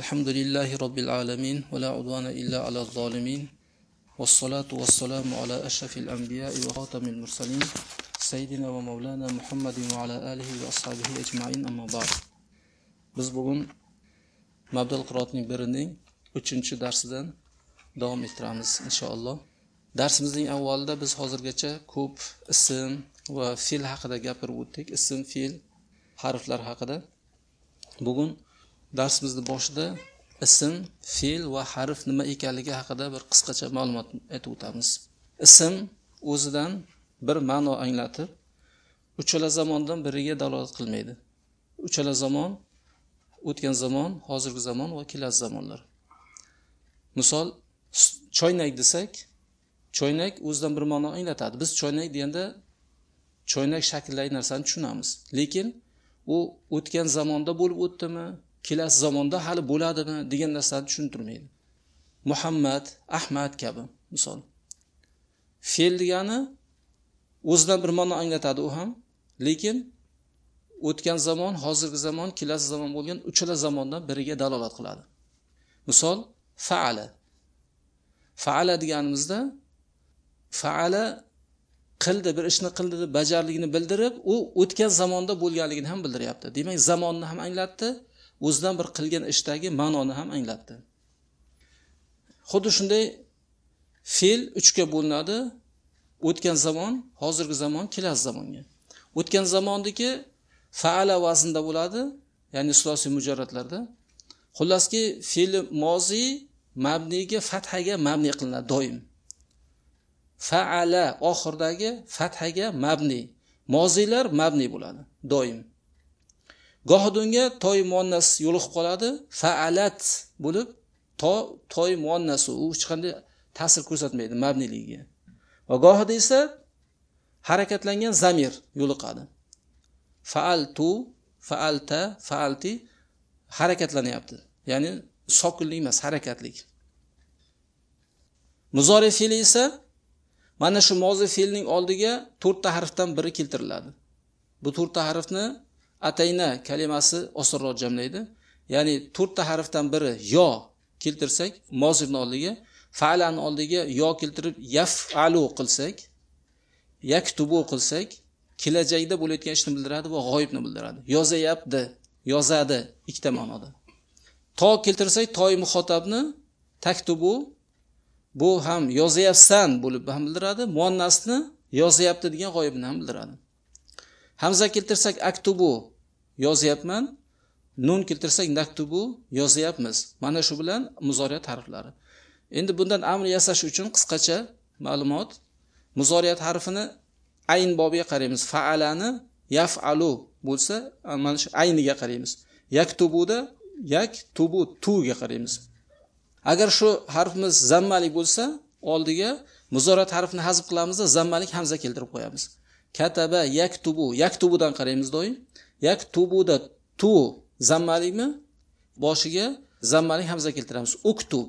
الحمد لله رب العالمين ولا عدوان إلا على الظالمين والصلاة والسلام على أشرف الأنبياء وخاتم المرسلين سيدنا ومولانا محمد وعلى آله وأصحابه أجمعين أما بعد biz bugun mabdal qiroatning birining uchinchi darsidan davom ettiramiz inshaalloh darsimizning avvalida biz hozirgacha ko'p ism va fe'l haqida gapirib o'tdik ism fe'l harflar haqida bugun darsimizni boshida ism fe'l va harf nima ekanligi haqida bir qisqacha ma'lumot aytib o'tamiz. Ism o'zidan bir ma'no anglatib uchala zamondan biriga dalolat qilmaydi. Uchala zamon o'tgan zamon hozirgi zamon va kelasi zamonlar. Misol choynak desak choynak o'zidan bir ma'no anglatadi. Biz choynak deganda choynak shaklidagi narsani tushunamiz. Lekin u o'tgan zamonda bo'lib o'tdimi kelasi zamonda hali bo'ladimi degan narsani tushuntirmaydi. Muhammad ahmad kabi misol. Fe'l degani o'zidan bir ma'no anglatadi u ham lekin o'tgan zamon hozirgi zamon kelasi zamon bo'lgan uchala zamondan biriga dalolat qiladi. Misol faala. Faala deganimizda faala qildi bir ishni qildi deb bajarligini bildirib u o'tgan zamonda bo'lganligini ham bildiryapti. Demak zamonni ham anglatdi o'zidan bir qilgan ishdagi ma'noni ham anglatdi xuddi shunday fe'l uchga bo'linadi. O'tgan zamon hozirgi zamon kelasi zamonga. O'tgan zamondagi faala vaznda bo'ladi ya'ni sulosiy mujarratlarda. Xullaski fe'li moziy mabniga fathaga mabni qilinadi doim. Faala oxiridagi fathaga mabni moziylar mabni bo'ladi doim. Gohida unga toy muannas yo'liqib qoladi. Faalat bo'lib to toy muannas u hech qanday ta'sir ko'rsatmaydi mabniligiga va gohida esa harakatlangan zamir yo'liqadi. Faaltu faalta faalti harakatlanyapti. Ya'ni sokinlik emas harakatlik. Muzori fe'li esa mana shu mozi fe'lning oldiga to'rtta harfdan biri keltiriladi. Bu to'rtta harfni atayna kalimasi osonroq jamlaydi. Ya'ni to'rtta harfdan biri yo keltirsak mozirni oldiga faalani oldiga yo keltirib yafalu qilsak yaktubu qilsak kelajakda bo'layotgan ishni bildiradi va g'oyibni bildiradi. Yozayapti yozadi ikkita ma'noda. To keltirsak toy muhotabni taktubu bu ham yozayapsan bo'lib ham bildiradi muannasni yozayapti degan g'oyibni ham bildiradi. Hamza keltirsak aktubu yozyapman nun keltirsak naktubu yozyapmiz. Mana shu bilan muzoriyat harflari. Endi bundan amr yasash uchun qisqacha ma'lumot. Muzoriyat harfini ayn bobiga qaraymiz. Faalani yafalu bo'lsa mana shu ayniga qaraymiz. Yaktubuda yak tubu tuga qaraymiz. Agar shu harfimiz zammalik bo'lsa oldiga muzorat harfini hazb qilamizda zammalik hamza keltirib qo'yamiz. Kataba yaktubu. Yaktubudan qaraymiz doim. Yaktubuda tu zammalikmi? Boshiga zammalik hamza keltiramiz. Uktub.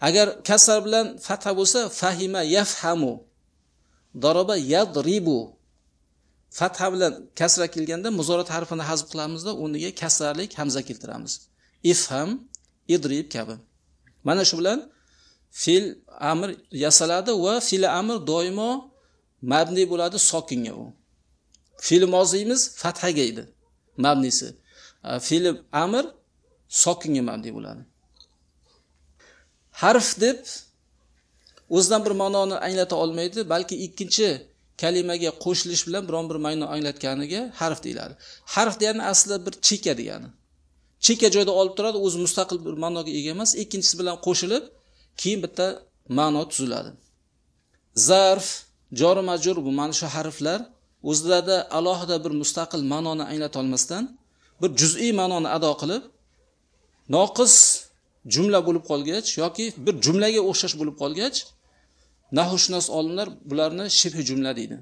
Agar kasr bilan fatha bo'lsa fahima yafhamu. Daraba yadribu. Fatha bilan kasra kelganda muzorat harfini hazb qilamizda o'rniga kasralik hamza keltiramiz. Ifham idrib kabi. Mana shu bilan fe'l amr yasaladi va fe'l amr doimo mabni bo'ladi sokinga u. Fe'l moziyimiz fathaga edi mabnisi. Fe'l amr sokinga mabni bo'ladi. Harf deb o'zidan bir ma'noni anglata olmaydi balki ikkinchi kalimaga qo'shilish bilan biron bir ma'no anglatganiga harf deyiladi. Harf degani aslida bir cheka degani. Cheka joyda olib turadi o'zi mustaqil bir ma'noga ega emas ikkinchisi bilan qo'shilib keyin bitta ma'no tuziladi. Zarf jor majur bu mana shu harflar o'zlarida alohida bir mustaqil ma'noni anglatolmasdan bir juz'iy ma'noni ado qilib noqis jumla bo'lib qolgach yoki bir jumlaga o'xshash bo'lib qolgach nahushunos olimlar bularni shibhi jumla deydi.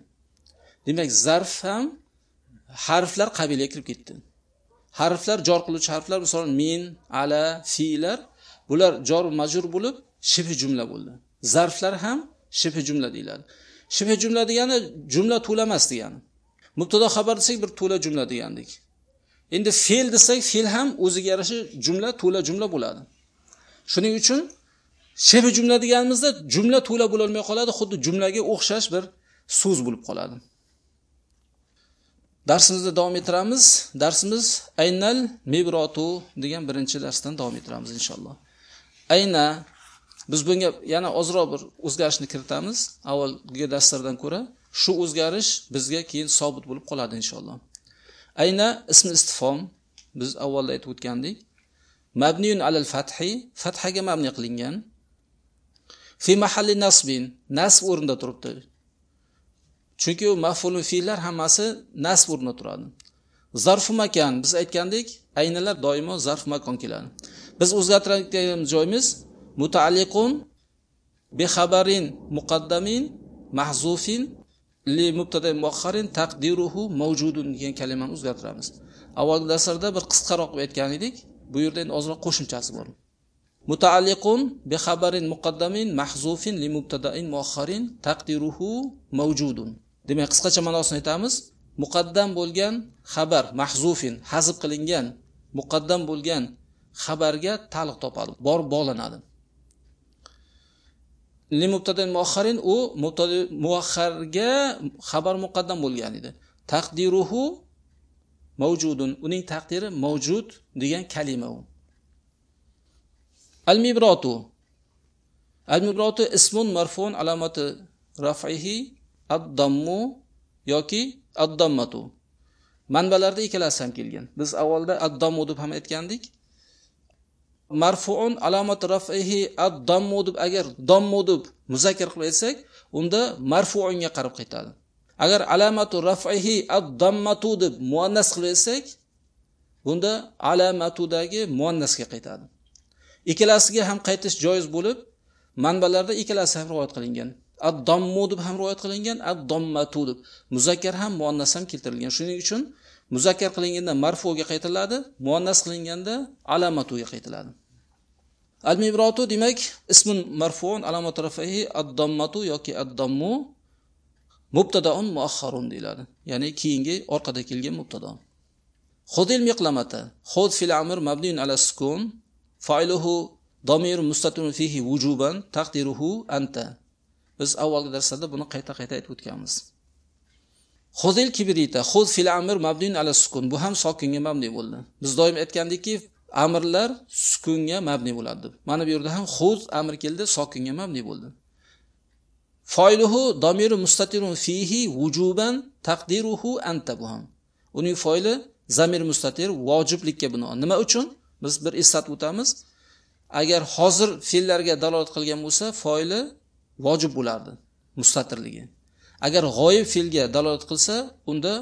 Demak zarf ham harflar qabiliga kirib ketdi. Harflar jor qiluvchi harflar masalan min ala filar bular jor majur bo'lib shibhi jumla bo'ldi. Zarflar ham shibhi jumla deyiladi. Shibh jumla degani jumla to'la emas degani. Mubtado xabar desak bir to'la jumla degandik. Endi fe'l desak fe'l ham o'ziga yarasha jumla to'la jumla bo'ladi. Shuning uchun shibh jumla deganimizda jumla to'la bo'lolmay qoladi xuddi jumlaga o'xshash bir so'z bo'lib qoladi. Darsimizni davom ettiramiz. Darsimiz aynal mibrotu degan birinchi darsdan davom ettiramiz inshaalloh. Ayna biz bunga yana ozroq bir o'zgarishni kiritamiz. Avvalgi darslardan ko'ra shu o'zgarish bizga keyin sobit bo'lib qoladi inshaalloh. Ayna ismi istifom biz avvalda aytib o'tgandik. Mabniyun alal fathi fathaga mabni qilingan. Fi mahalli nasbin nasb o'rinda turibdi. Chunki u mafulun fe'llar hammasi nasb o'rinda turadi. Zarfu makan biz aytgandik aynalar doimo zarf makon keladi. Biz o'zgartiradigan joyimiz mutaalliqun bi xabarin muqaddamin mahzufin li mubtada muakhkharin taqdiruhu mavjudun degan kalimani o'zgartiramiz. Avvalgi darslarda bir qisqaroq aytgan edik. Bu yerda endi ozroq qo'shimchasi bor. Mutaalliqun bi xabarin muqaddamin mahzufin li mubtadain muakhkharin taqdiruhu mavjudun. Demak qisqacha ma'nosini aytamiz. Muqaddam bo'lgan xabar mahzufin hazb qilingan muqaddam bo'lgan xabarga taliq topadi bor bog'lanadi. Li mubtadin muaxharin u mubtadi muaxharga xabar muqaddam bo'lgan edi. Taqdiruhu mavjudun. Uning taqdiri mavjud degan kalima u. Al mibrotu al mibrotu ismun marfun alomati rafihi ad-dammu yoki ad-dammatu. Manbalarda ikkalasi ham kelgan. Biz avvalda ad-dammu deb ham aytgandik. Marfuun alomat rafihi ad-dammu deb agar dammu deb muzakkar qilib aytsak unda marfuunga qarab qaytadi. Agar alamatu rafihi ad-dammatu deb muannas qilib aytsak bunda alamatudagi muannasga qaytadi. Ikkalasiga ham qaytish joiz bo'lib manbalarda ikkalasi ham rivoyat qilingan. Ad-dammu deb ham rivoyat qilingan ad-dammatu deb muzakkar ham muannas ham keltirilgan. Shuning uchun muzakkar qilinganda marfuga qaytiladi muannas qilinganda alamatuga qaytiladi al mibratu demak ismun marfuun alamatu rafihi ad-dammatu yoki ad-dammu mubtadaun muaxharun deyiladi. Ya'ni keyingi orqada kelgan mubtado. Xudil miqlamata xud fil amr mabniun ala sukun failuhu domir mustatirun fihi wujuban taqdiruhu anta. Biz avvalgi darslarda buni qayta qayta aytib o'tganmiz. Xozil kibrita xoz fil amr mabdun ala sukun. Bu ham sokinga mabni bo'ldi. Biz doim aytgandikki amrlar sukunga mabni bo'ladi. Deb mana bu yerda ham xoz amr keldi sokinga mabni bo'ldi. Foiluhu domiru mustatirun fihi wujuban taqdiruhu anta bu ham. Uning foili zamir mustatir vojiblikka binoan. Nima uchun? Biz bir eslatib o'tamiz. Agar hozir fe'llarga dalolat qilgan bo'lsa foili vojib bo'lardi mustatirligi. Agar g'oyib fe'lga dalolat qilsa unda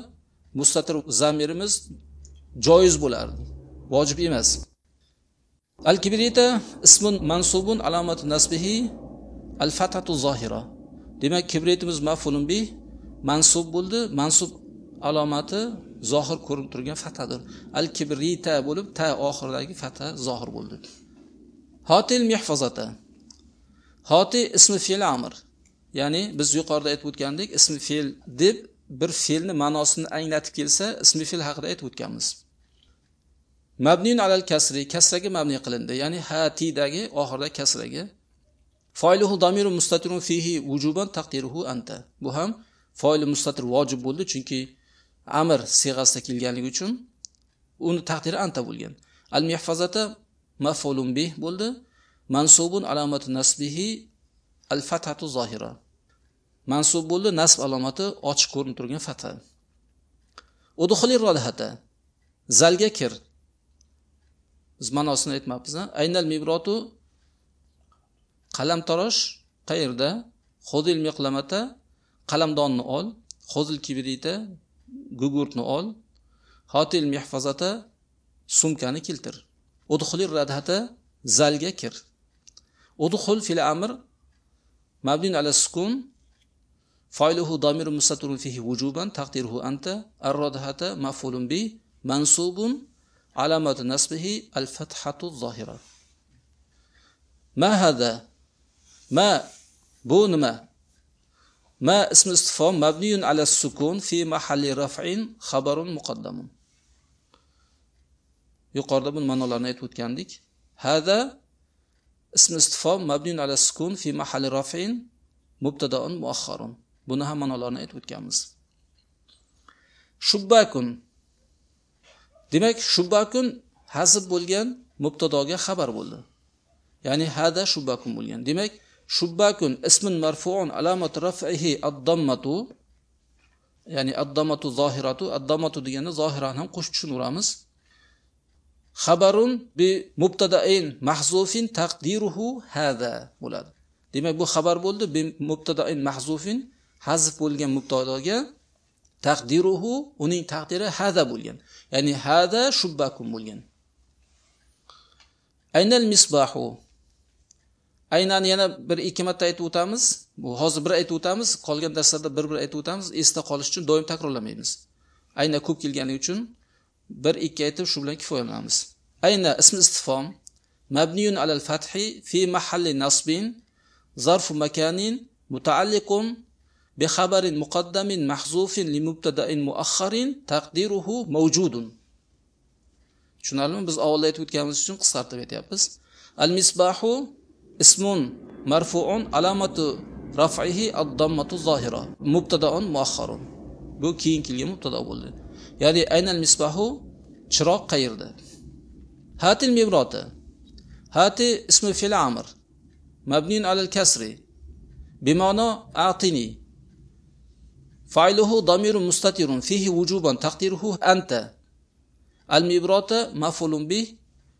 mustatir zamirimiz joiz bo'lardi vojib emas. Al kibrita ismun mansubun alomati nasbihi al fatatu zohira demak kibritimiz mafulun bi mansub bo'ldi mansub alomati zohir ko'rinib turgan fatadir. Al kibrita bo'lib ta oxiridagi fata zohir bo'ldi. Hotil mehfazata hoti ismi fe'l amr. Ya'ni biz yuqorida aytib o'tgandik ismi fe'l deb bir fe'lni ma'nosini anglatib kelsa ismi fe'l haqida aytib o'tganmiz. Mabniyun alal kasri kasraga mabniy qilindi. Ya'ni hatidagi oxirida kasraga foyluhu domiru mustatirun fihi vujuban taqdiruhu anta. Bu ham foili mustatir vojib bo'ldi chunki amr siyg'asida kelganligi uchun uni taqdiri anta bo'lgan. Al mehfazata mafulun bih bo'ldi. Mansubun alomati nasbihi al fathatu zohira mansub bo'ldi nasb alomati ochiq ko'rinib turgan fatha udxuli rolhata zalga kir. Biz ma'nosini aytmabmiz aynal mibrotu qalamtarosh qayerda? Xodil miqlamata qalamdonni ol. Xodil kibrita gugurtni ol. Hotil mehfazata sumkani keltir. Udxuli radhata zalga kir. Udxul fil amr mabdin ala sukun فاعله ضمير مستتر فيه وجوبا تقديره أنت الردهة مفعول به منصوب علامة نصبه الفتحة الظاهرة ما هذا ما بون ما ما اسم استفهام مبني على السكون في محل رفع خبر مقدم yuqorida bu ma'nolarini aytib o'tgandik hada ism istifom mabnun ala sukun fi mahalli rafin mubtadaun muaxharun buni ham ma'nolarini aytib o'tganmiz. Shubbakun. Demak shubbakun hazb bo'lgan mubtadoga xabar bo'ldi. Ya'ni hada shubbakun bo'lgan. Demak shubbakun ismin marfuun alamat raf'ihi ad-dammatu ya'ni ad-dammatu zohiratu ad-dammatu deganda zohirani ham qo'shib tushunaveramiz xabarun bi mubtadain mahzufin taqdiruhu hada bo'ladi. Demak bu xabar bo'ldi bi mubtadain mahzufin hazf bo'lgan mubtadoga taqdiruhu uning taqdiri hada bo'lgan. Ya'ni hada shubbakum bo'lgan. Aynal misbahu. Aynani yana bir ikki marta aytib o'tamiz. Bu hozir bir aytib o'tamiz qolgan darslarda bir bir aytib o'tamiz. Esda qolish uchun doim takrorlamaymiz. Ayna ko'p kelgani uchun bir ikki aytib shu bilan kifoyalanamiz. Ayna ism istifom. Mabniyun alal fathi fi mahalli nasbin zarfu makanin mutaalliqun بخبر مقدم محذوف لمبتدا مؤخر تقديره موجود tushunarlimi biz avvalda aytib o'tganimiz uchun qisqartirib aytyapmiz al misbahu ismun marfuun alamatu raf'ihi ad-dammatu zohira mubtadaun muaxxarun bu keyin kelgan mubtado bo'ldi ya'ni aynal misbahu chiroq qayerda hatil mibrota hati ismi fil amr mabnin alal kasri bimano atini فاعله ضمير مستتر فيه وجوبا تقديره أنت المبرات مفعول به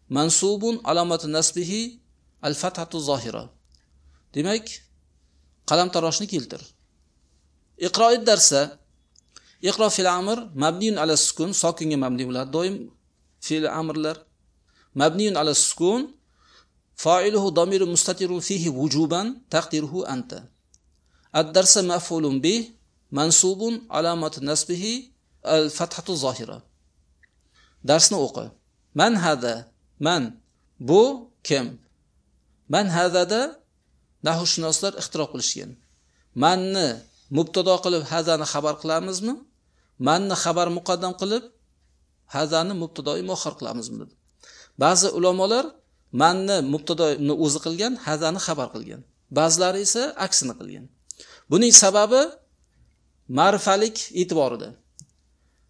منصوب علامة نصبه الفتحة الظاهرة demak qalam taroshni keltir iqro darsa iqro fil amr mabniyun ala sukun sokinga mabni bo'ladi doim fe'l amrlar mabniyun ala sukun fa'iluhu damirun mustatirun fihi wujuban taqdiruhu anta ad-darsa maf'ulun bih mansubun alamati nasbihi al fathatu zohira darsni o'qi. Man hada? Man. Bu kim? Man hadada nahushunoslar ixtiro qilishgan. Manni mubtado qilib hazani xabar qilamizmi? Manni xabar muqaddam qilib hazani mubtadoi mo'xir qilamizmi dedi. Ba'zi ulamolar manni mubtadoini o'zi qilgan hazani xabar qilgan. Ba'zilari esa aksini qilgan. Buning sababi ma'rifalik e'tiborida.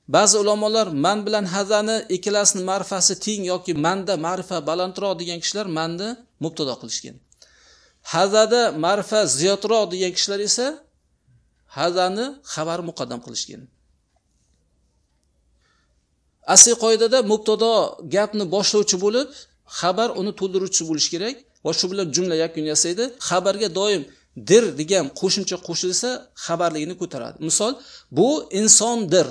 Ba'zi ulamolar man bilan hazani ikkalasini ma'rifasi teng yoki manda ma'rifa balandroq degan kishilar manni mubtado qilishgan. Hazada ma'rifa ziyodroq degan kishilar esa hazani xabar muqaddam qilishgan asli qoidada mubtado gapni boshlovchi bo'lib xabar uni to'ldiruvchi bo'lishi kerak va shu bilan jumla yakun yasaydi. Xabarga doim dir degan qo'shimcha qo'shilsa xabarligini ko'taradi. Misol bu insondir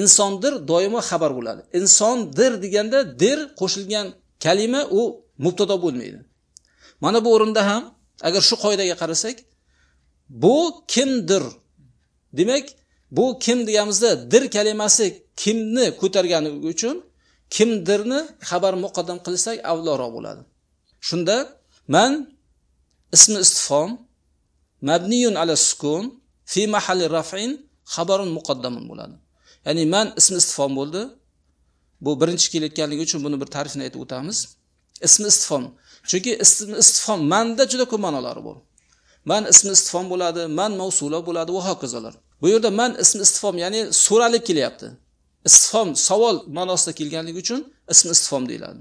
insondir doimo xabar bo'ladi. Insondir deganda dir qo'shilgan kalima u mubtado bo'lmaydi. Mana bu o'rinda ham agar shu qoidaga qarasak bu kimdir? Demak bu kim deganimizda dir kalimasi kimni ko'targani uchun kimdirni xabar muqaddam qilsak avvalroq bo'ladi. Shunda man ismi istifom mabniyun ala sukun fi mahalli raf'in xabarun muqaddamun bo'ladi. Ya'ni man ismi istifom bo'ldi. Bu birinchi kelayotganligi uchun buni bir ta'rifini aytib o'tamiz. Ismi istifom chunki ismi istifom manda juda ko'p ma'nolari bor. Man ismi istifom bo'ladi man mavsula bo'ladi va hokazolar. Bu yerda man ismi istifom ya'ni so'ralib kelyapti. Istifom savol ma'nosida kelganligi uchun ismi istifom deyiladi.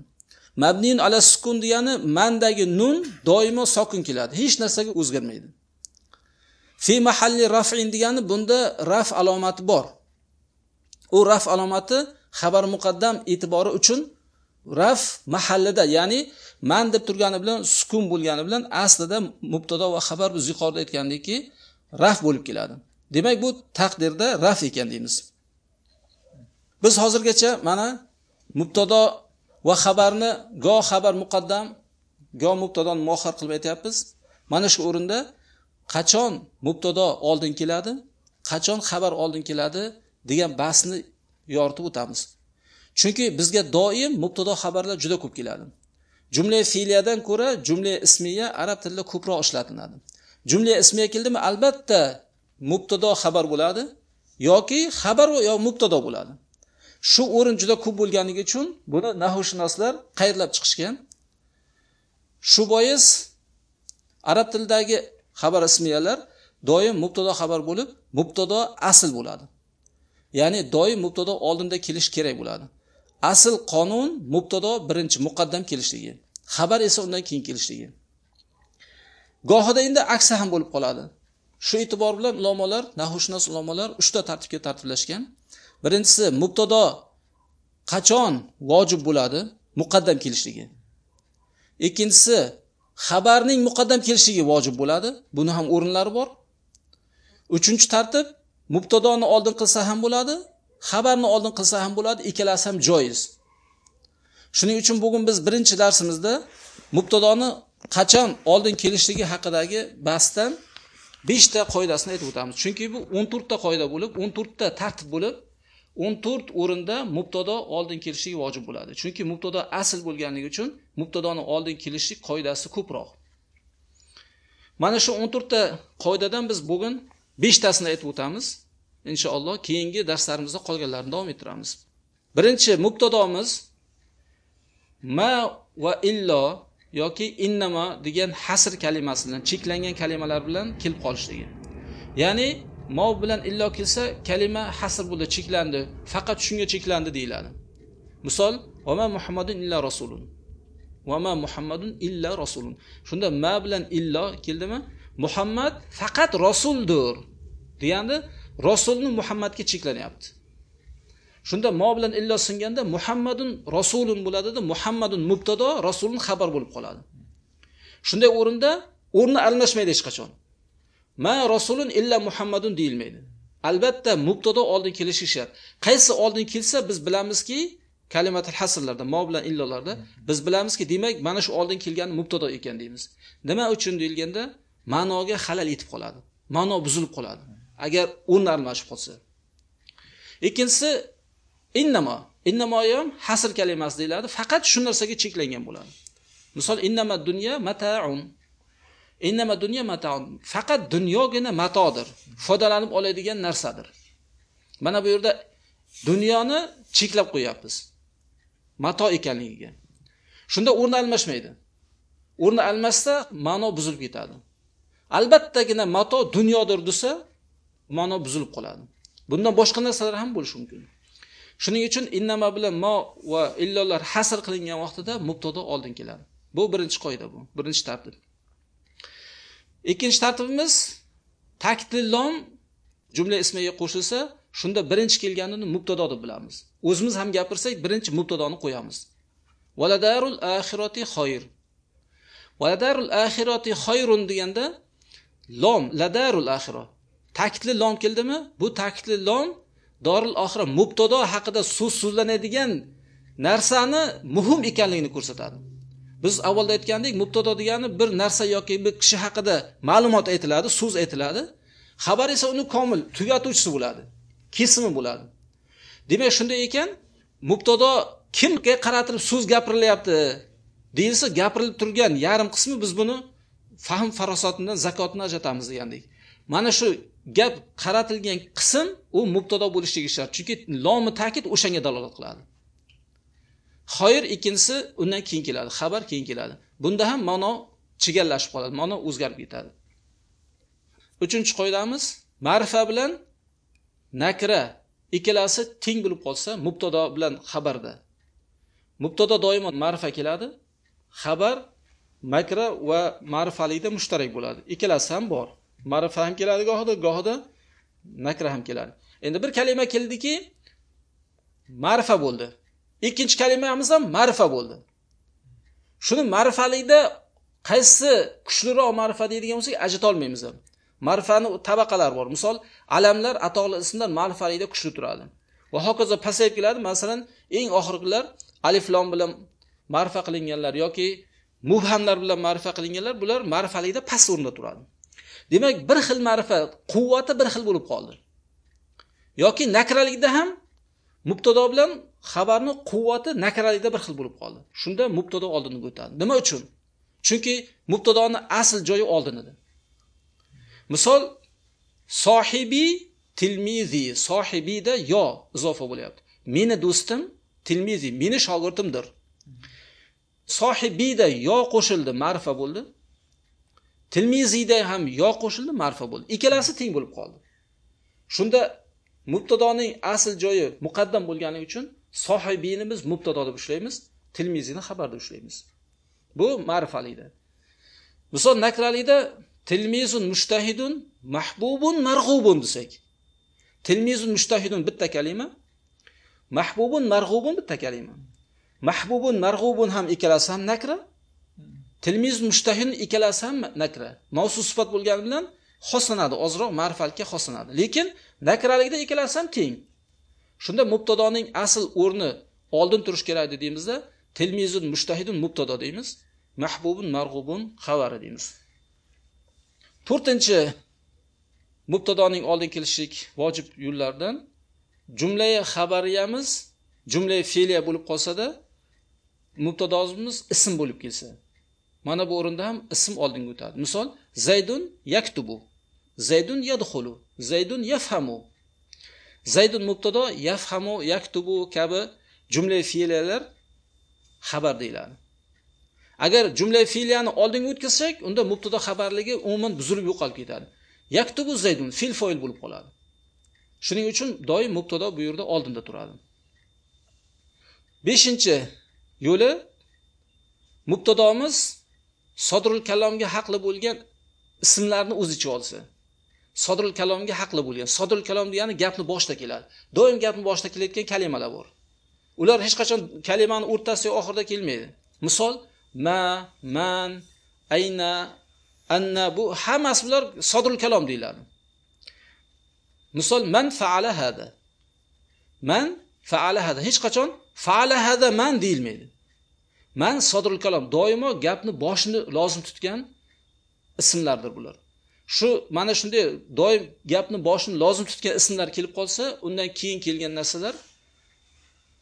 Mabnin ala sukun degani mandagi nun doimo sokin keladi. Hech narsaga o'zgarmaydi. Fi mahalli rafin degani bunda raf alomati bor. U raf alomati xabar muqaddam e'tibori uchun raf mahallida ya'ni man deb turgani bilan sukun bo'lgani bilan aslida mubtado va xabar biz yuqorida aytgandekki raf bo'lib keladi. Demak bu taqdirda raf ekan deymiz. Biz hozirgacha mana mubtado va xabarni go xabar muqaddam go mubtadoni muoxir qilib aytyapmiz. Mana shu o'rinda qachon mubtado oldin keladi qachon xabar oldin keladi degan bahsni yoritib o'tamiz. Chunki bizga doim mubtado xabarlar juda ko'p keladi. Jumla fe'liyadan ko'ra jumla ismiya arab tilida ko'proq ishlatiladi jumla ismiya keldimi albatta mubtado xabar bo'ladi yoki xabar yo mubtado bo'ladi. Shu o'rin juda ko'p bo'lganligi uchun buni nahvshunoslar qayerlab chiqishgan. Shu bois arab tilidagi xabar ismiyalar doim mubtado xabar bo'lib, mubtado asl bo'ladi. Ya'ni doim mubtado oldinda kelish kerak bo'ladi. Asl qonun mubtado birinchi muqaddam kelishligi, xabar esa undan keyin kelishligi. Gohida endi aksi ham bo'lib qoladi. Shu e'tibor bilan ulamolar, nahvshunos ulamolar 3 ta tartibga tartiblashgan. Birinchisi mubtado qachon vojib bo'ladi? Muqaddam kelishligi. Ikkinchisi xabarning muqaddam kelishligi vojib bo'ladi. Buni ham o'rinlari bor. Uchinchi tartib mubtadoni oldin qilsa ham bo'ladi, xabarni oldin qilsa ham bo'ladi, ikkalasi ham joiz. Shuning uchun bugun biz birinchi darsimizda mubtadoni qachon oldin kelishligi haqidagi bahsdan 5 ta qoidasini aytib o'tamiz. Chunki bu 14 ta qoida bo'lib, 14 ta tartib bo'lib, 14 o'rinda mubtado oldin kelishligi vojib bo'ladi. Chunki mubtado asl bo'lganligi uchun mubtadoni oldin kelishlik qoidasi ko'proq. Mana shu 14 ta qoidadan biz bugun 5 tasini aytib o'tamiz. Inshaalloh keyingi darslarimizda qolganlarini davom ettiramiz. Birinchi mubtadomiz ma va illo yoki innama degan hasr kalimasi bilan cheklangan kalimalar bilan kelib qolishligi. Ya'ni mov bilan illo kelsa kalima hasr bo'ldi, cheklandi, faqat shunga cheklandi deyiladi. Misol, vama Muhammadun illa rasulun. vama Muhammadun illa rasulun. Shunda ma bilan illo keldimi? Muhammad faqat rasuldir. Deganda rasulni Muhammadga cheklanyapti. Shunda mo bilan illo singanda Muhammadun rasulun bo'ladida Muhammadun mubtado, rasulun xabar bo'lib qoladi. Shunday o'rinda o'rni almashmaydi hech qachon. Ma rasulun illa Muhammadun deyilmaydi. Albatta mubtado oldin kelishi shart. Qaysi oldin kelsa biz bilamizki, kalimatul hasrlarda, mo bilan illolarda biz bilamizki, demak, mana shu oldin kelgan mubtado ekan deymiz. Nima uchun deyilganda, ma'noga xalal yetib qoladi. Ma'no buzilib qoladi. Agar o'rni almashib qolsa. Ikkinchisi innamo. Innamo ham hasr kalimasi deyiladi, faqat shu narsaga cheklangan bo'ladi. Misol innama dunyo mata'un. Innama dunyo mata'un. Faqat dunyogina matodir. Foydalanib oladigan narsadir. Mana bu yerda dunyoni cheklab qo'yapmiz. Mato ekanligiga. Shunda o'rni almashmaydi. O'rni almashsa ma'no buzilib ketadi. Albattagina mato dunyodir desa, ma'no buzilib qoladi. Bundan boshqa narsalar ham bo'lishi mumkin. Shuning uchun innama bilan mo va illolar hasr qilingan vaqtida mubtado oldin keladi. Bu birinchi qoida bu, birinchi tartib. Ikkinchi tartibimiz ta'kidli lom jumla ismiga qo'shilsa, shunda birinchi kelganini mubtado deb bilamiz. O'zimiz ham gapirsak, birinchi mubtadoni qo'yamiz. Waladarul axiroti xoyr. Waladarul axiroti xoyrun deganda lom ladarul axiro Ta'kidli lom keldimi? Bu ta'kidli lom doril oxira mubtado haqida so'z so'zlanadigan narsani muhim ekanligini ko'rsatadi. Biz avvalda aytgandik, mubtado degani bir narsa yoki bir kishi haqida ma'lumot aytiladi, so'z aytiladi. Xabar esa uni komil, tugatuvchisi bo'ladi, kesimi bo'ladi. Demak, shunday ekan, mubtado kimga qaratilib so'z gapirilyapti deyilsa, gapirilib turgan yarim qismi biz buni fahm farosatidan zakotni ajratamiz degandik. Mana shu gap qaratilgan qism u mubtado bo'lishligi shart. Chunki lomi ta'kid o'shanga dalolat qiladi. Xoyr ikkinchisi undan keyin keladi, xabar keyin keladi. Bunda ham ma'no chigallashib qoladi, ma'no o'zgarib ketadi. Uchinchi qoidamiz ma'rifa bilan nakra ikkalasi teng bo'lib qolsa, mubtado bilan xabarda. Mubtado doimo ma'rifa keladi, xabar makra va ma'rifalikda mushtarak bo'ladi. Ikkalasi ham bor. Ma'rifa ham keladi gohida, gohida nakra ham keladi. Endi bir kalima keldiki, ma'rifa bo'ldi. Ikkinchi kalimamiz ham ma'rifa bo'ldi. Shuni ma'rifalikda qaysi kuchliroq ma'rifa deydigan bo'lsak, ajrata olmaymiz ham. Ma'rifani tabaqalar bor. Misol, alamlar, atoqli ismlar ma'rifalikda kuchli turadi. Va hokazo pasayib keladi. Masalan, eng oxirgilar alif lom bilan ma'rifa qilinganlar yoki mubhamlar bilan ma'rifa qilinganlar, bular ma'rifalikda past o'rinda turadi. Demak, bir xil ma'rifa quvvati bir xil bo'lib qoldi. Yoki nakralikda ham mubtado bilan xabarni quvvati nakralikda bir xil bo'lib qoldi. Shunda mubtado oldiniga o'tadi. Nima uchun? Chunki mubtadoni asl joyi oldin edi. Misol sohibi tilmizi, sohibida yo izofa bo'lyapti. meni do'stim tilmizi meni shogirdimdir sohibiyda yo qo'shildi ma'rifa bo'ldi tilmiziyda ham yo qo'shildi ma'rifa bo'ldi ikkalasi teng bo'lib qoldi shunda mubtadoning asl joyi muqaddam bo'lgani uchun sohibiyni biz mubtado deb ushlaymiz tilmizini xabar deb ushlaymiz. Bu ma'rifalikda misol nakralikda tilmizun mushtahidun mahbubun marg'ubun desak tilmizun mushtahidun bitta kalima mahbubun marg'ubun bitta kalima. Mahbubun marg'ubun ham ikkalasi ham nakra tilmiz mushtahin ikkalasi ham nakra. Mavsu sifat bo'lgani bilan xoslanadi ozroq ma'rifatga xoslanadi lekin nakralikda ikkalasi ham teng shunda mubtadoning asl o'rni oldin turishi kerak dediğimizde tilmizun mushtahidun mubtado deymiz mahbubun marg'ubun xabari deymiz. To'rtinchi mubtadoning oldin kelishlik vojib yo'llardan jumlai xabariyamiz jumlai fe'liya bo'lib qolsada mubtadomiz ism bo'lib kelsa. Mana bu o'rinda ham ism oldinga o'tadi. Misol zaydun yaktubu. Zaydun yadxulu. Zaydun yafhamu. Zaydun mubtado yafhamu yaktubu kabi jumla fe'liyalar xabar deyiladi. Agar jumla fe'liyani oldinga o'tkazsak unda mubtado xabarligi umuman buzilib yo'qolib ketadi. Yaktubu zaydun fe'l foil bo'lib qoladi. Shuning uchun doim mubtado bu yerda oldinda turadi. Beshinchi yo'li mubtadomiz sodrul kalomga haqli bo'lgan ismlarni o'z ichiga olsa sodrul kalomga haqli bo'lgan. Sodrul kalom degani gapni boshida keladi. Doim gapni boshida kelayotgan kalimalar bor. Ular hech qachon kalimani o'rtasida yo oxirida kelmaydi. Misol ma man ayna anna bu hammasi bular sodrul kalom deyiladi. Misol man faala hada. Man faala hada. Hech qachon faala hada man deyilmaydi. Man sodrul kalom. Doimo gapni boshini lozim tutgan ismlardir bular. Shu mana shunday doim gapni boshini lozim tutgan ismlar kelib qolsa undan keyin kelgan narsalar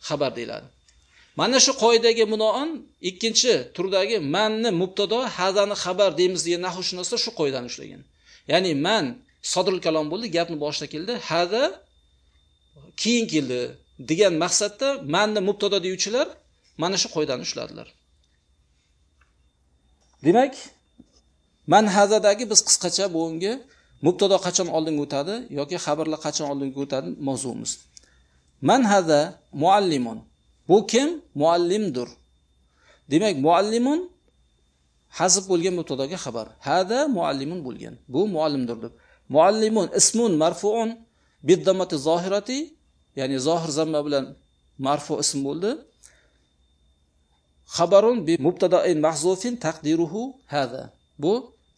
xabar deyiladi. Mana shu qoidaga binoan ikkinchi turdagi manni mubtado hazani xabar deymiz degan nahushunoslar shu qoidani ushlagan. Ya'ni man sodrul kalom bo'ldi gapni boshida keldi hada keyin keldi degan maqsadda manni mubtado deyuvchilar mana shu qoidani ushladilar. Demak manhazadagi biz qisqacha bugungi mubtado qachon oldinga o'tadi yoki xabarlar qachon oldinga o'tadi mavzuimiz manhaza muallimun. Bu kim? Muallimdir. Demak muallimun hazb bo'lgan mubtadoga xabar. Hada muallimun bo'lgan. Bu muallimdir deb. Muallimun ismun marfuun biddamati zohirati ya'ni zohir zamma bilan marfu ism bo'ldi. Xabarun bi mubtadain mahzufin taqdiruhu hada. Bu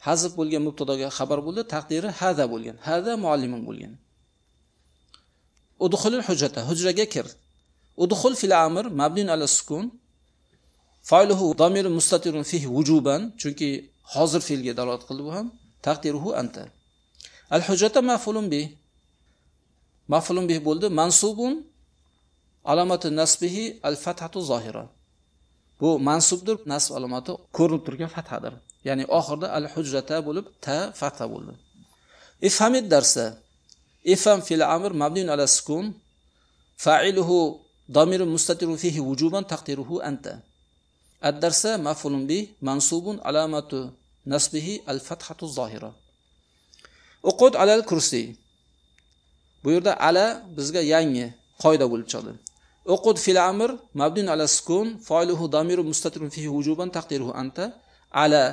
hazf bo'lgan mubtadoga xabar bo'ldi taqdiri hada bo'lgan hada muallimun bo'lgan udxulul hujjata hujraga kir udxul fil amr mabnin ala sukun fayluhu damir mustatirun fihi wujuban chunki hozir fe'lga dalolat qildi bu ham taqdiruhu anta al hujjata mafulun bi mafulun bih bo'ldi mansubun alomati nasbihi al fathatu zohira bu mansubdir nasb alomati ko'rinib turgan fathadir. Ya'ni oxirida al hujrata bo'lib ta fatha bo'ldi. Ifhamid darsa ifham fil amr mabniun ala sukun. Fa'iluhu damirun mustatirun fihi wujuban taqdiruhu anta. الدرس مفعول maf'ulun bi mansubun نصبه nasbihi al-fathatu zohira الكرسي alal kursi. Bu yerda ala bizga yangi qoida bo'lib chiqdi uqud fil amr mabdun ala sukun fa'iluhu damirun mustatirun fihi wujuban taqdiruhu anta. Ala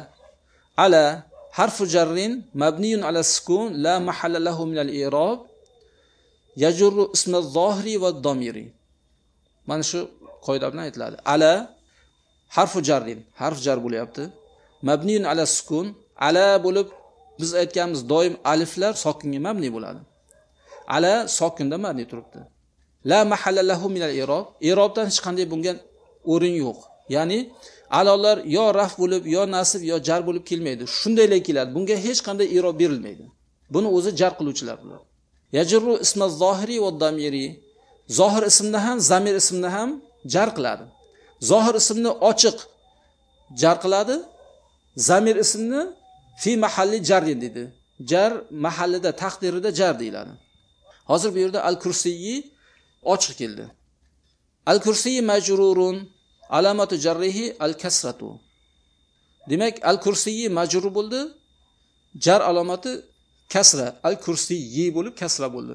ala harfu jarrin mabniyun ala sukun la mahalla lahu min al-i'rab yajurru ism isma zohiri va damiri. Mana shu qoida bilan aytiladi. Ala harfu jarrin harf jar bo'lyapti. Mabniyun ala sukun ala bo'lib biz aytganimiz doim aliflar sokinga mabni bo'ladi. Ala sokinda mabni turibdi. La mahallalahu minal irob. I'robdan hech qanday bunga o'rin yo'q. Ya'ni alolar yo raf bo'lib yo nasib yo jar bo'lib kelmaydi. Shundaylar keladi bunga hech qanday irob berilmaydi. Buni o'zi jar qiluvchilar bular. Yajru isma zohiri va damiri. Zohir ismni ham zamir ismni ham jar qiladi. Zohir ismni ochiq jar qiladi. Zamir ismni fi mahalli jar deydi. Jar mahallida taqdirida jar deyiladi. Hozir bu yerda al kursiyi ochiq keldi. Al kursiy majrurun alamatu jarrihi al kasratu demak al kursiy majrur bo'ldi jar alomati kasra al kursiyi bo'lib kasra bo'ldi.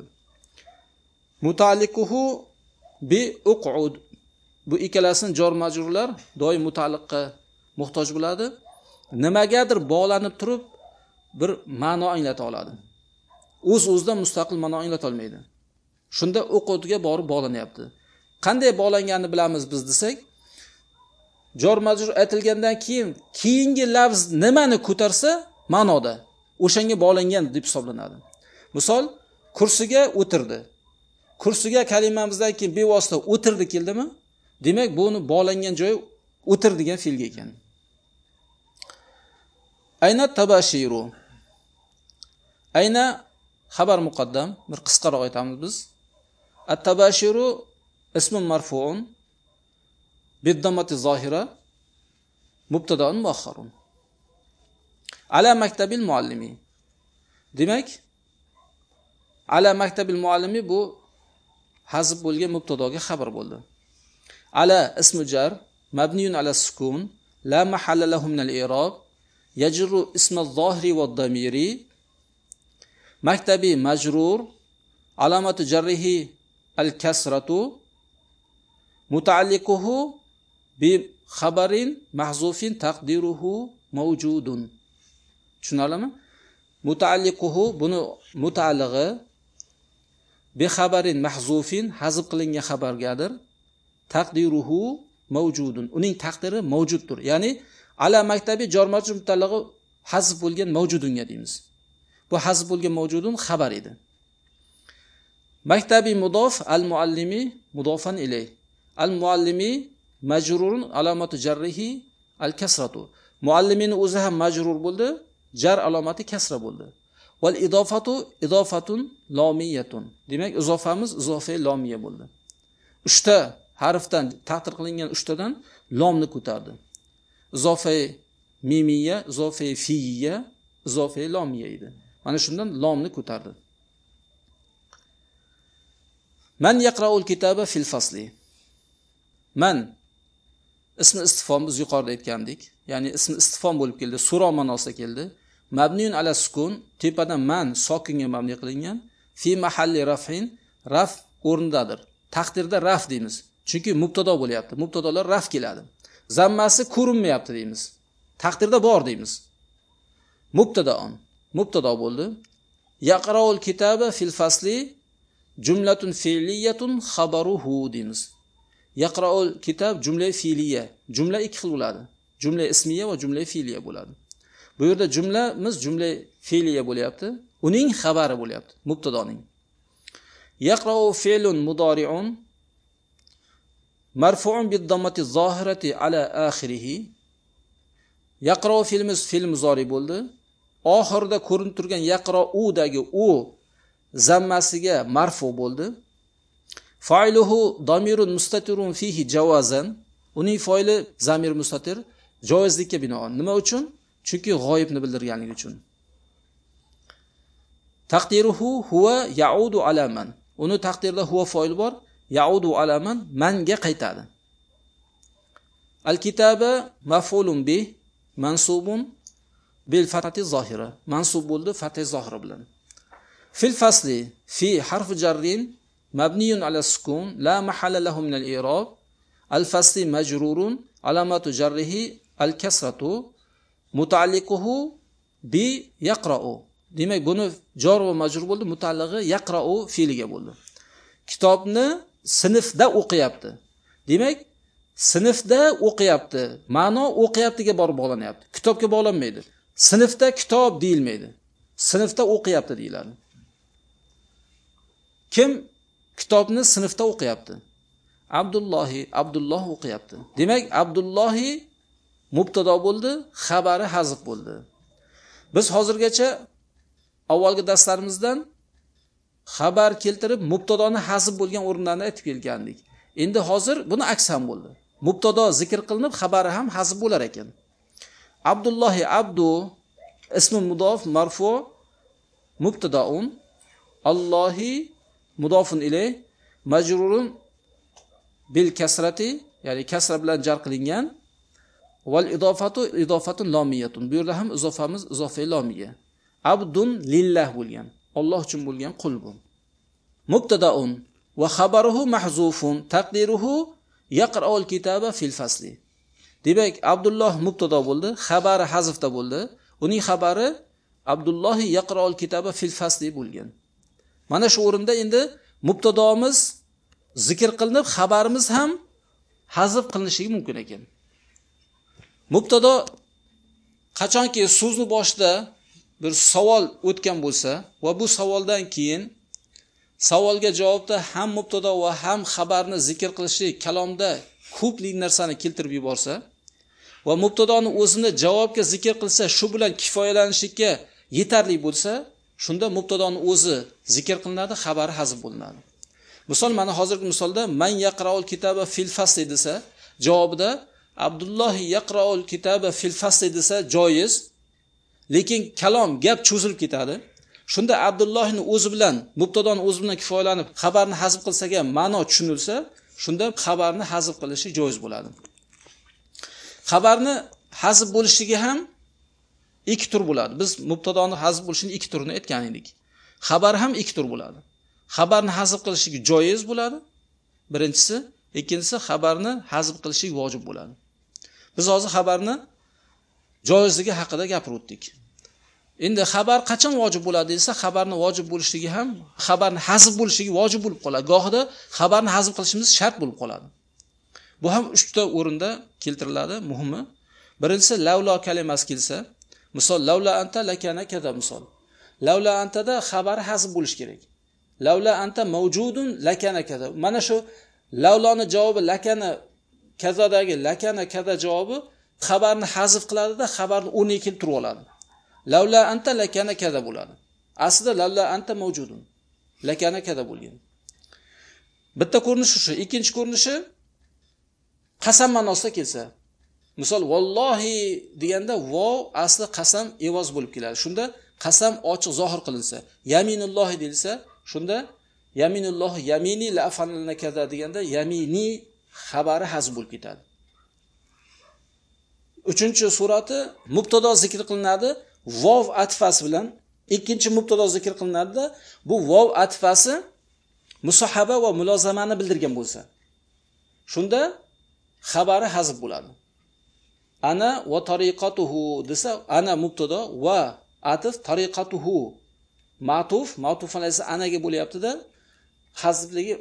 Mutaalliquhu bi uqud bu ikkalasini jor majrurlar doim mutaalliqqa muhtoj bo'ladi. Nimagadir bog'lanib turib bir ma'no anglata oladi. O'z uz o'zidan mustaqil ma'no anglata olmaydi. Shunda o'qotga borib bog'lanyapti. Qanday bog'langanini bilamiz biz desak jor majrur aytilgandan keyin keyingi lafz nimani ko'tarsa ma'noda o'shanga bog'langan deb hisoblanadi. Misol kursiga o'tirdi. Kursiga kalimamizdan keyin bevosita o'tirdi keldimi? Demak buni bog'langan joyi o'tir degan fe'lga ekan. Ayna tabashiru. Ayna xabar muqaddam bir qisqaroq aytamiz biz. At اسم مرفوع marfuun biddamati مبتدا مؤخر على مكتب maktabil muallimi. Demak ala maktabil muallimi bu hazb bo'lgan mubtadoga xabar bo'ldi. Ala ismu jar mabniyun ala sukun la mahalla lahu min al-i'rab yajru isma az-zahiri va damiri maktabi majrur alamatu jarrihi al-kasratu mutaalliquhu bi xabarin mahzufin taqdiruhu mavjudun tushunarlimi? mutaalliquhu buni mutaallig'i bi xabarin mahzufin hazb qilingan xabargadir. taqdiruhu mavjudun uning taqdiri mavjuddir. ya'ni ala maktabi jor majrur mutaallig'i hazb bo'lgan mavjudunga deymiz. bu hazb bo'lgan mavjudun xabar edi. Maktabi mudof al muallimi mudofan ilay. Al muallimi majrurun alomati jarrihi al kasratu muallimini o'zi ham majrur bo'ldi jar alomati kasra bo'ldi. Val idofatu idofatun lomiyatun. Demak izofamiz izofa lomiya bo'ldi. Uchta harfdan taqdir qilingan uchtadan lomni ko'tardi. Izofai mimiya izofai fiya izofai lomiya edi. Mana shundan lomni ko'tardi. Man yaqraul kitaba fil fasli. Man ismi istifom biz yuqorida aytgandik. Ya'ni ismi istifom bo'lib keldi so'roq ma'nosida keldi. Mabniyun ala sukun tepadan man sokinga mabni qilingan. Fi mahalli rafin raf o'rnidadir. Taqdirda raf deymiz. Chunki mubtado bo'lyapti. Mubtadolar raf keladi. Zammasi ko'rinmayapti deymiz. Taqdirda bor deymiz. Mubtadaon mubtado bo'ldi. Yaqraul kitaba fil fasli jumlatun fe'liyatun xabaruhu deymiz. Yaqraul kitob jumla fe'liya jumla ikki xil bo'ladi. Jumla ismiya va jumla fe'liya bo'ladi. Bu yerda jumlamiz jumla fe'liya bo'lyapti uning xabari bo'lyapti mubtadoning. Yaqrau fe'lun mudoriun marfuun bid-dammati zohirati ala oxirihi yaqrau fe'limiz fe'l muzori bo'ldi. Oxirida ko'rinib turgan yaqroudagi u zammasiga marfu bo'ldi. Failuhu domirun mustatirun fihi javazan uning foili zamir mustatir joizlikka binoan. Nima uchun? Chunki g'oyibni bildirganligi uchun. Taqdiruhu huwa yaudu alaman uni taqdirda huwa foil bor. Yaudu alaman manga qaytadi. Al kitaba mafulun bi mansubun bil fathati zohira. Mansub bo'ldi fatha zohira bilan. في الفصل في حرف جر مبني على السكون لا محل له من الإعراب الفصل مجرور fasli جره الكسرة متعلقه بيقرأ demak buni jor va majrur bo'ldi mutalligi yaqra'u fe'liga bo'ldi. Kitobni sinfda o'qiyapti. Demak sinfda o'qiyapti. Ma'no o'qiyaptiga borib bog'lanyapti. Kitobga bog'lanmaydi. Sinfda kitob deyilmaydi. Sinfda o'qiyapti deyiladi. Kim kitobni sinfda o'qiyapti? Abdullohi abdulloh o'qiyapti. Demak abdullohi mubtado bo'ldi xabari hazf bo'ldi. Biz hozirgacha avvalgi darslarimizdan xabar keltirib mubtadoni hazf bo'lgan o'rinlarni aytib kelgandik. Endi hozir buni aks ham bo'ldi. Mubtado zikr qilinib xabari ham hazf bo'lar ekan. Abdullohi abdu ismi mudof marfu mubtadaun allohi mudofun ilay majrurun bil kasrati ya'ni kasra bilan jar qilingan. Val idofatu idofatun lomiyatun. Bu yerda ham izofamiz izofai lomiya. Abdun lillah bo'lgan. Alloh uchun bo'lgan qul bu. Mubtadaun. Va xabaruhu mahzufun. Taqdiruhu yaqraul kitaba fil fasli. Demak abdulloh mubtado bo'ldi xabari hazfda bo'ldi. Uning xabari abdullohi yaqraul kitaba fil fasli bo'lgan. Mana shu o'rinda endi mubtadomiz zikr qilinib xabarimiz ham hazf qilinishligi mumkin ekan. Mubtado qachonki so'zni boshida bir savol o'tgan bo'lsa va bu savoldan keyin savolga javobda ham mubtado va ham xabarni zikr qilishlik kalomda ko'plik narsani keltirib yuborsa va mubtadoni o'zini javobga zikr qilsa shu bilan kifoyalanishlikka yetarli bo'lsa shunda mubtadoni o'zi zikr qilinadi xabari hazb bo'linadi. Misol mana hozirgi misolda man yaqraul kitaba fil fasli desa javobida abdulloh yaqraul kitaba fil fasli desa joiz. Lekin kalom gap cho'zilib ketadi. Shunda abdullohni o'zi bilan mubtadoni o'zi bilan kifoyalanib xabarni hazb qilsak ham ma'no tushunilsa shunda xabarni hazb qilishi joiz bo'ladi. Xabarni hazb bo'lishligi ham ikki tur bo'ladi. Biz mubtadoni hazb bo'lishini ikki turini aytgan edik. Xabar ham ikki tur bo'ladi. Xabarni hazb qilishligi joiz bo'ladi. Birinchisi ikkinchisi xabarni hazb qilishlik vojib bo'ladi. Biz hozir xabarni joizligi haqida gapirib o'tdik endi xabar qachon vojib bo'ladi desa xabarni vojib bo'lishligi ham xabarni hazb bo'lishligi vojib bo'lib qoladi. Gohida xabarni hazb qilishimiz shart bo'lib qoladi. Bu ham uchta o'rinda keltiriladi muhimi. Birinchisi lavlo kalimasi kelsa misol lavla anta lakana kada misol. Lavla antada xabari hasb bo'lishi kerak. Lavla anta mavjudun lakana kada mana shu lavloni javobi lakana kazadagi lakana kada javobi xabarni hazf qiladida xabarni o'rniga turib oladi. Lavla anta lakana kada bo'ladi. Aslida lavla anta mavjudun lakana kada bo'lgan. Bitta ko'rinishi shu. Ikkinchi ko'rinishi qasam ma'nosida kelsa. Misol vallohi deganda vov asli qasam evoz bo'lib keladi. Shunda qasam ochiq zohir qilinsa yaminullohi deyilsa shunda yaminullohi yamini lafanlnakada deganda yamini xabari hazb bo'lib ketadi. Uchinchi surati mubtado zikr qilinadi vov atfasi bilan. Ikkinchi mubtado zikr qilinadida bu vov atfasi musahaba va mulozamani bildirgan bo'lsa shunda xabari hazb bo'ladi. Ana va tariqatuhu desa ana mubtado va atif tariqatuhu. Matuf matuf esa anaga bo'lyaptida hazbligi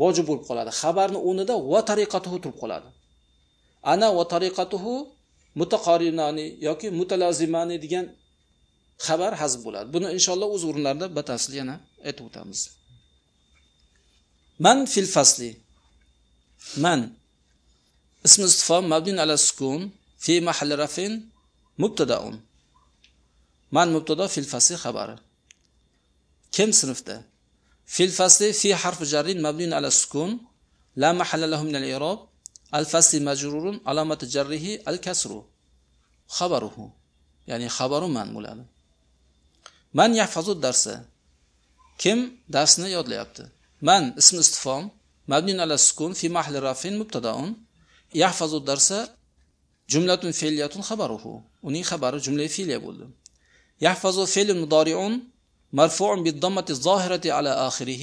vojib bo'lib qoladi. Xabarni o'rnida va tariqatuhu turib qoladi. Ana va tariqatuhu mutaqorinani yoki mutalazimani degan xabar hazb bo'ladi. Buni inshaalloh o'z o'rinlarida batafsil yana aytib o'tamiz. Man fil fasli. Man. Ism istifom mabdin ala sukun. Fi mahalli rafin mubtadaun man mubtado fil fasli xabari kim sinfda fil fasli fi harfi jarrin mabdin ala sukun la mahalla lahu min al-i'rab al-fasli majrurun alamati jarrihi al-kasru xabaruhu ya'ni xabaru man bo'ladi man yahfazu darsa kim darsni yodlayapti man ism istifom mabnin ala sukun fi mahli rafin mubtadaun yahfazu darsa jumlatun fe'liyatun xabaruhu uning xabari jumla fe'liya bo'ldi yahfazu fe'lun mudori'un marfu'un bid-dammati zohirati ala akhirih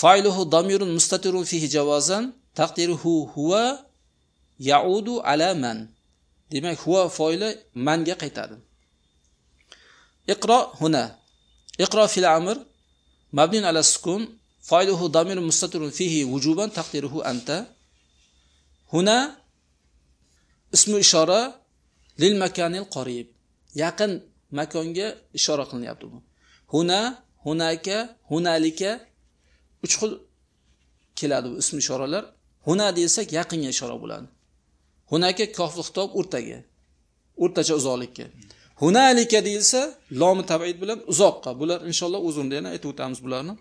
fa'iluhu damirun mustatirun fihi jawazan taqdiruhu huwa ya'udu ala man demak huwa foili manga qaytadi iqro huna iqro fil amr mabnin ala sukun foiluhu damir mustatirun fihi wujuban taqdiruhu anta huna ismi ishora lil makanil qorib. Yaqin makonga ishora qilinyapti bu. Huna hunaka hunalika uch xil keladi bu ism ishoralar. Huna desak yaqinga ishora bo'ladi. Hunaka kofli xitob o'rtaga o'rtacha uzoqlikka. Hunalika deyilsa lomi tabaid bilan uzoqqa. Bular inshaalloh o'z o'rnida yana aytib o'tamiz bularni.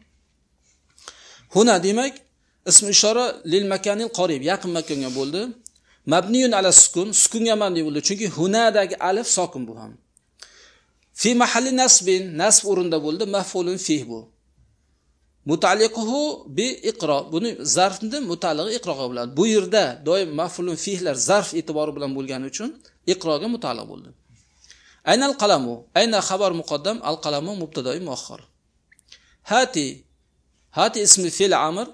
Huna demak ism ishora lil makanil qorib yaqin makonga bo'ldi. Mabniyun ala sukun. Sukunga mabni bo'ldi. Chunki hunadagi alif sokin bu ham. Fi mahalli nasbin nasb o'rinda bo'ldi. Maf'ulun fih bu. Mutaliquhu bi iqro buni zarfni mutaliqi iqroga bo'ladi bu yerda doim mafulun fihlar zarf e'tibori bilan bo'lgani uchun iqroga mutaliq bo'ldi. Aynal qalamu ayna xabar muqaddam. Al qalamu mubtadoi muaxxar hati. Hati ismi fe'l amr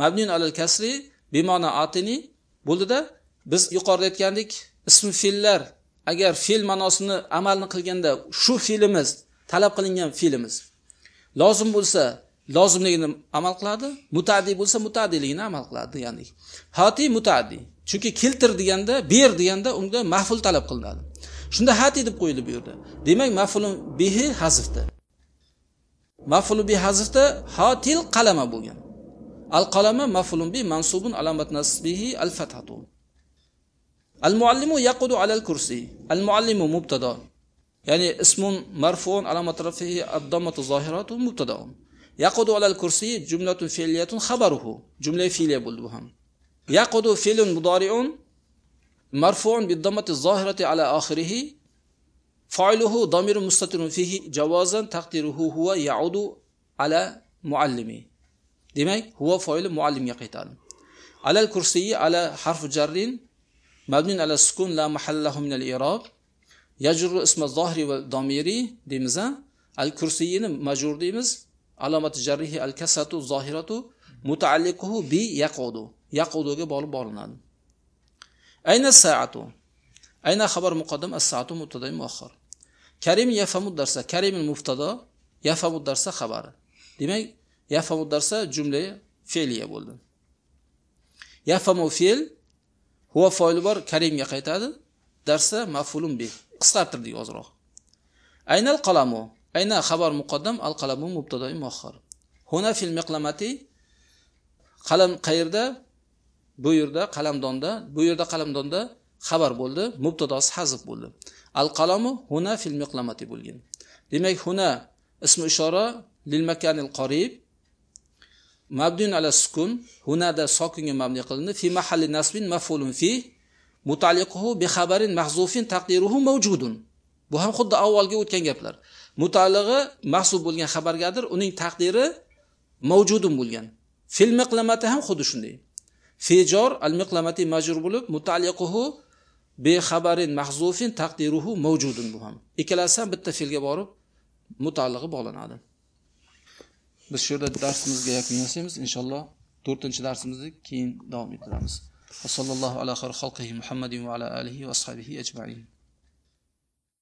mabniyun alal kasri. Bimana atini. Bo'ldida biz yuqorida aytgandik ism fe'llar agar fe'l ma'nosini amalni qilganda shu fe'limiz talab qilingan fe'limiz lozim bo'lsa lozimligini amal qiladi mutaaddi bo'lsa mutaaddiligini amal qiladi ya'ni hati mutaaddi chunki keltir deganda ber deganda unga maful talab qilinadi. Shunda hati deb qo'yildi bu yerda. Demak mafulun bihi hazfda mafulu bi hazfda hatil qalama bo'lgan. Al qalama mafulun bi mansubun alamat nasbihi al fathatu. المعلم يقعد على الكرسي. المعلم مبتدأ. يعني اسم مرفوع على مطرفه الضمة الظاهرة مبتدأ. يقعد على الكرسي جملة فعلية خبره. جملة فعلية بولبهم يقعد فعل مضارع مرفوع بالضمة الظاهرة على آخره. فاعله ضمير مستتر فيه جوازا تقديره هو يعود على معلمي demak هو فعل معلم qaytadi على الكرسي على حرف جر mabnin ala sukun la mahallahu min al irob yajru isma zohiri va domiri deymiz al kursiyini majrur deymiz alomati jarrihi al kasatu zohiratu mutaalliquhu bi yaqudu yaquduga borib borinadi ayna saatu ayna xabar muqaddam as saatu mubtada muaxxar karim yafamu darsa karim mubtada yafamu darsa xabari demak yafamu darsa jumla fe'liya bo'ldi yafamu fe'l huva foili bor karimga qaytadi darsa mafulun bi qisqartirdik ozroq. Aynal qalamu. Ayna xabar muqaddam al qalamu mubtadoi muaxxar huna fil miqlamati qalam qayerda? Bu yerda qalamdonda. Bu yerda qalamdonda xabar bo'ldi mubtadosi hazf bo'ldi. Al qalamu huna fil miqlamati bo'lgan. Demak huna ismi ishora lil makanil qorib mabdun ala sukun hunada sokinga mabni qilindi. Fi mahalli nasbin maf'ulun fi mutaliquhu bi khabarin mahzufin taqdiruhu mavjudun. Bu ham xuddi avvalgi o'tgan gaplar. Mutalig'i mahsub bo'lgan xabargadir uning taqdiri mavjudun bo'lgan. Fil miqlamati ham xuddi shunday. Fejor al miqlamati majrur bo'lib mutaliquhu bi khabarin mahzufin taqdiruhu mavjudun bu ham. Ikkalasi ham bitta fe'lga borib mutalig'i bog'lanadi biz shu yerda darsimizga yakun yasaymiz inshaalloh to'rtinchi darsimizni keyin davom ettiramiz. Va sallallohu ala xalqihi muhammadin va ala alihi va ashabihi ajmain.